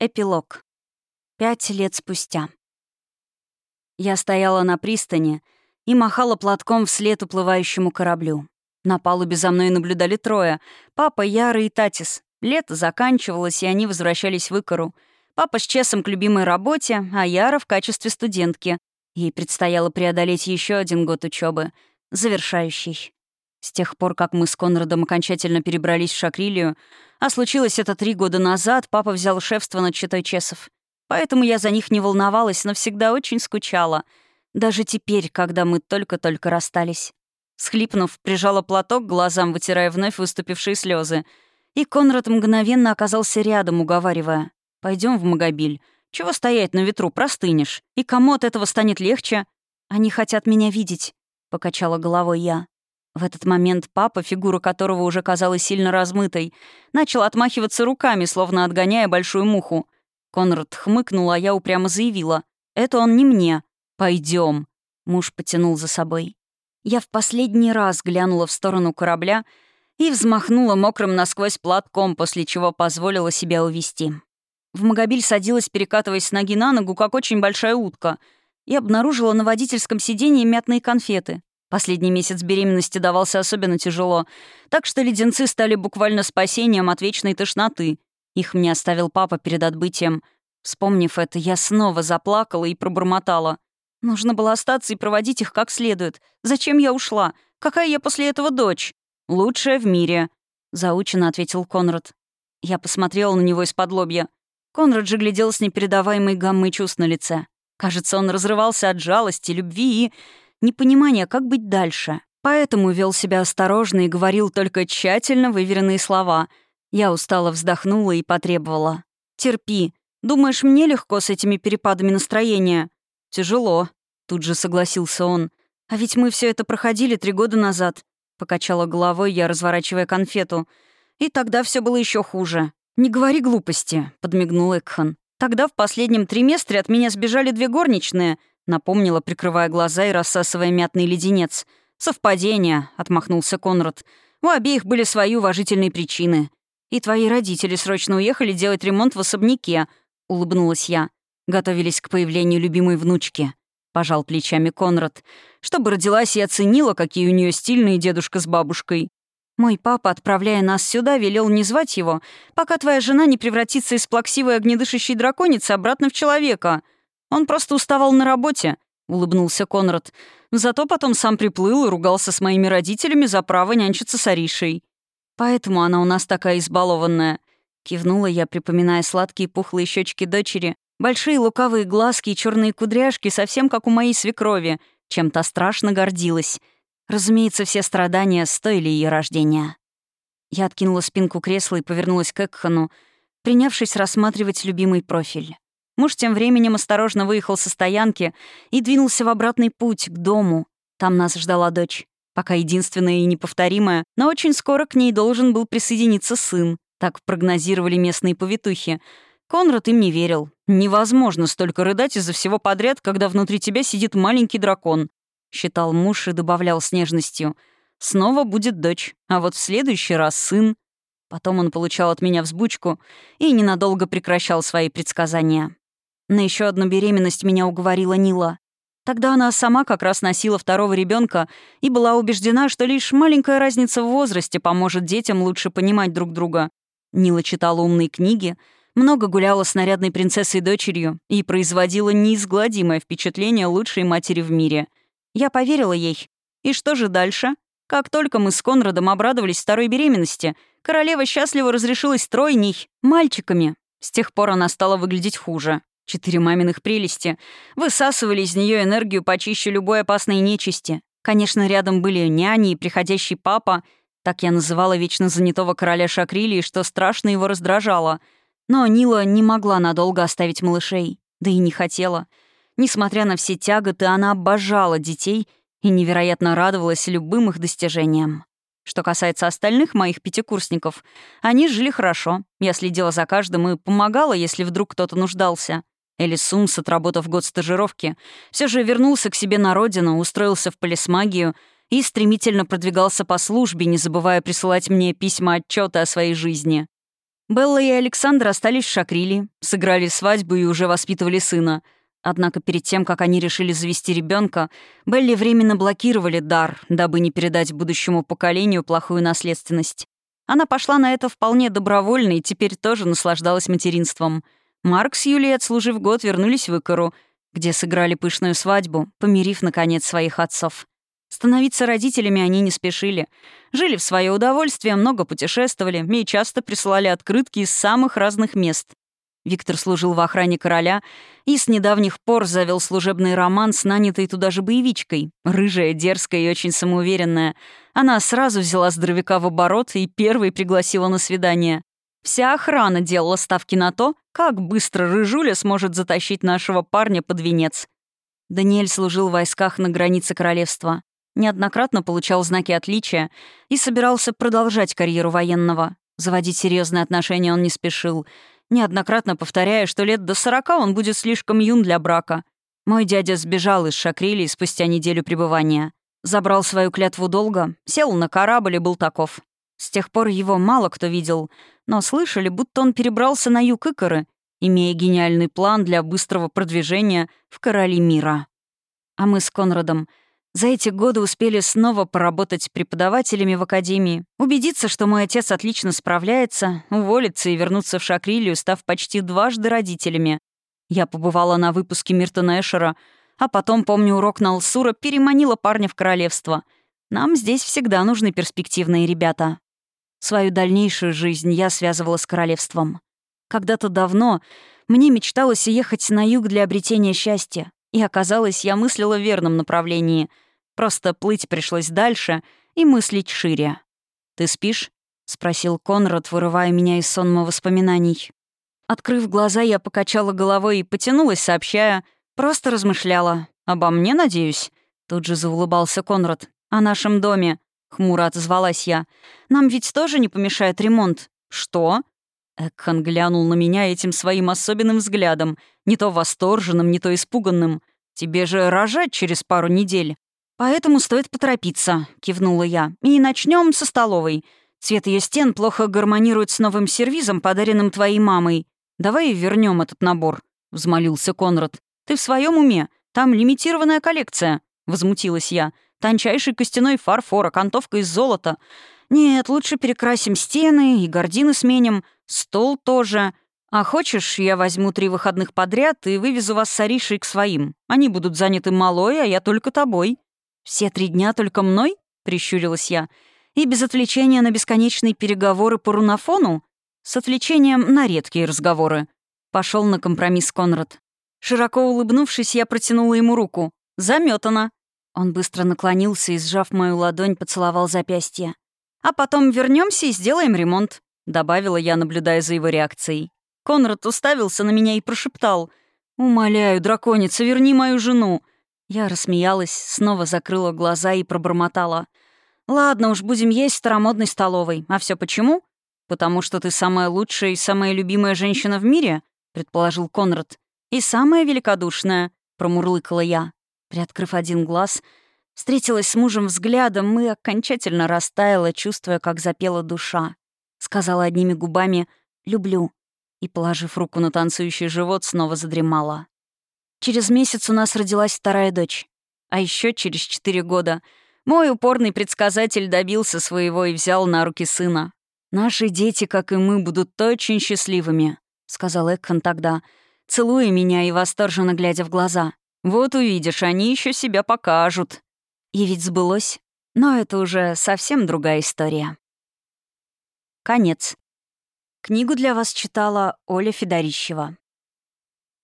Эпилог. Пять лет спустя. Я стояла на пристани и махала платком вслед уплывающему кораблю. На палубе за мной наблюдали трое — папа, Яра и Татис. Лето заканчивалось, и они возвращались в Икору. Папа с Чесом к любимой работе, а Яра в качестве студентки. Ей предстояло преодолеть еще один год учебы, завершающий. С тех пор, как мы с Конрадом окончательно перебрались в Шакрилию, а случилось это три года назад, папа взял шефство над читой Чесов. Поэтому я за них не волновалась, но всегда очень скучала. Даже теперь, когда мы только-только расстались. Схлипнув, прижала платок глазам, вытирая вновь выступившие слезы. И Конрад мгновенно оказался рядом, уговаривая. Пойдем в Магобиль. Чего стоять на ветру, простынешь. И кому от этого станет легче? Они хотят меня видеть», — покачала головой я. В этот момент папа, фигура которого уже казалась сильно размытой, начал отмахиваться руками, словно отгоняя большую муху. Конрад хмыкнул, а я упрямо заявила. «Это он не мне. Пойдем. Муж потянул за собой. Я в последний раз глянула в сторону корабля и взмахнула мокрым насквозь платком, после чего позволила себя увести. В Магобиль садилась, перекатываясь с ноги на ногу, как очень большая утка, и обнаружила на водительском сиденье мятные конфеты. Последний месяц беременности давался особенно тяжело, так что леденцы стали буквально спасением от вечной тошноты. Их мне оставил папа перед отбытием. Вспомнив это, я снова заплакала и пробормотала. Нужно было остаться и проводить их как следует. Зачем я ушла? Какая я после этого дочь? Лучшая в мире, заученно ответил Конрад. Я посмотрела на него из-под лобья. Конрад же глядел с непередаваемой гаммой чувств на лице. Кажется, он разрывался от жалости, любви и непонимание, как быть дальше. Поэтому вел себя осторожно и говорил только тщательно выверенные слова. Я устало вздохнула и потребовала. «Терпи. Думаешь, мне легко с этими перепадами настроения?» «Тяжело», — тут же согласился он. «А ведь мы все это проходили три года назад», — покачала головой я, разворачивая конфету. «И тогда все было еще хуже». «Не говори глупости», — подмигнул Экхан. «Тогда в последнем триместре от меня сбежали две горничные, Напомнила, прикрывая глаза и рассасывая мятный леденец. «Совпадение», — отмахнулся Конрад. «У обеих были свои уважительные причины. И твои родители срочно уехали делать ремонт в особняке», — улыбнулась я. Готовились к появлению любимой внучки. Пожал плечами Конрад. Чтобы родилась и оценила, какие у нее стильные дедушка с бабушкой. Мой папа, отправляя нас сюда, велел не звать его, пока твоя жена не превратится из плаксивой огнедышащей драконицы обратно в человека — он просто уставал на работе», — улыбнулся Конрад. «Зато потом сам приплыл и ругался с моими родителями за право нянчиться с Аришей. Поэтому она у нас такая избалованная». Кивнула я, припоминая сладкие пухлые щечки дочери, большие лукавые глазки и черные кудряшки, совсем как у моей свекрови, чем-то страшно гордилась. Разумеется, все страдания стоили ее рождения. Я откинула спинку кресла и повернулась к Экхану, принявшись рассматривать любимый профиль. Муж тем временем осторожно выехал со стоянки и двинулся в обратный путь, к дому. Там нас ждала дочь. Пока единственная и неповторимая, но очень скоро к ней должен был присоединиться сын. Так прогнозировали местные повитухи. Конрад им не верил. «Невозможно столько рыдать из-за всего подряд, когда внутри тебя сидит маленький дракон», — считал муж и добавлял с нежностью. «Снова будет дочь, а вот в следующий раз сын». Потом он получал от меня взбучку и ненадолго прекращал свои предсказания. На еще одну беременность меня уговорила Нила. Тогда она сама как раз носила второго ребенка и была убеждена, что лишь маленькая разница в возрасте поможет детям лучше понимать друг друга. Нила читала умные книги, много гуляла с нарядной принцессой дочерью и производила неизгладимое впечатление лучшей матери в мире. Я поверила ей. И что же дальше? Как только мы с Конрадом обрадовались второй беременности, королева счастливо разрешилась тройней, мальчиками. С тех пор она стала выглядеть хуже. Четыре маминых прелести высасывали из нее энергию почище любой опасной нечисти. Конечно, рядом были няни и приходящий папа, так я называла вечно занятого короля Шакрилии, что страшно его раздражало. Но Нила не могла надолго оставить малышей, да и не хотела. Несмотря на все тяготы, она обожала детей и невероятно радовалась любым их достижениям. Что касается остальных моих пятикурсников, они жили хорошо. Я следила за каждым и помогала, если вдруг кто-то нуждался. Элисумс, отработав год стажировки, все же вернулся к себе на родину, устроился в полисмагию и стремительно продвигался по службе, не забывая присылать мне письма отчета о своей жизни. Белла и Александр остались в Шакриле, сыграли свадьбу и уже воспитывали сына. Однако перед тем, как они решили завести ребенка, Белли временно блокировали дар, дабы не передать будущему поколению плохую наследственность. Она пошла на это вполне добровольно и теперь тоже наслаждалась материнством. Марк с Юлией, отслужив год, вернулись в Икору, где сыграли пышную свадьбу, помирив, наконец, своих отцов. Становиться родителями они не спешили. Жили в свое удовольствие, много путешествовали и часто присылали открытки из самых разных мест. Виктор служил в охране короля и с недавних пор завел служебный роман с нанятой туда же боевичкой. Рыжая, дерзкая и очень самоуверенная. Она сразу взяла здоровяка в оборот и первой пригласила на свидание. Вся охрана делала ставки на то, как быстро Рыжуля сможет затащить нашего парня под венец. Даниэль служил в войсках на границе королевства неоднократно получал знаки отличия и собирался продолжать карьеру военного. Заводить серьезные отношения он не спешил, неоднократно повторяя, что лет до сорока он будет слишком юн для брака. Мой дядя сбежал из Шакрили спустя неделю пребывания. Забрал свою клятву долго, сел на корабль и был таков. С тех пор его мало кто видел, но слышали, будто он перебрался на юг Икоры, имея гениальный план для быстрого продвижения в короли мира. А мы с Конрадом — за эти годы успели снова поработать преподавателями в академии, убедиться, что мой отец отлично справляется, уволиться и вернуться в Шакрилию, став почти дважды родителями. Я побывала на выпуске Миртона Эшера, а потом, помню, урок на Алсура переманила парня в королевство. Нам здесь всегда нужны перспективные ребята. Свою дальнейшую жизнь я связывала с королевством. Когда-то давно мне мечталось ехать на юг для обретения счастья, и оказалось, я мыслила в верном направлении — Просто плыть пришлось дальше и мыслить шире. «Ты спишь?» — спросил Конрад, вырывая меня из сонма воспоминаний. Открыв глаза, я покачала головой и потянулась, сообщая. Просто размышляла. «Обо мне, надеюсь?» Тут же заулыбался Конрад. «О нашем доме», — хмуро отозвалась я. «Нам ведь тоже не помешает ремонт». «Что?» Экхан глянул на меня этим своим особенным взглядом, не то восторженным, не то испуганным. «Тебе же рожать через пару недель». «Поэтому стоит поторопиться», — кивнула я. «И начнем со столовой. Цвет ее стен плохо гармонирует с новым сервизом, подаренным твоей мамой. Давай вернем этот набор», — взмолился Конрад. «Ты в своем уме? Там лимитированная коллекция», — возмутилась я. «Тончайший костяной фарфор, окантовка из золота. Нет, лучше перекрасим стены и гардины сменим. Стол тоже. А хочешь, я возьму три выходных подряд и вывезу вас с Аришей к своим. Они будут заняты малой, а я только тобой». «Все три дня только мной?» — прищурилась я. «И без отвлечения на бесконечные переговоры по рунофону?» «С отвлечением на редкие разговоры». Пошел на компромисс Конрад. Широко улыбнувшись, я протянула ему руку. Заметано. Он быстро наклонился и, сжав мою ладонь, поцеловал запястье. «А потом вернемся и сделаем ремонт», — добавила я, наблюдая за его реакцией. Конрад уставился на меня и прошептал. «Умоляю, драконица, верни мою жену. Я рассмеялась, снова закрыла глаза и пробормотала. «Ладно уж, будем есть в старомодной столовой. А все почему?» «Потому что ты самая лучшая и самая любимая женщина в мире», — предположил Конрад. «И самая великодушная», — промурлыкала я. Приоткрыв один глаз, встретилась с мужем взглядом и окончательно растаяла, чувствуя, как запела душа. Сказала одними губами «люблю» и, положив руку на танцующий живот, снова задремала. Через месяц у нас родилась вторая дочь. А еще через четыре года мой упорный предсказатель добился своего и взял на руки сына. «Наши дети, как и мы, будут очень счастливыми», — сказал Экхан тогда, целуя меня и восторженно глядя в глаза. «Вот увидишь, они еще себя покажут». И ведь сбылось. Но это уже совсем другая история. Конец. Книгу для вас читала Оля Федорищева.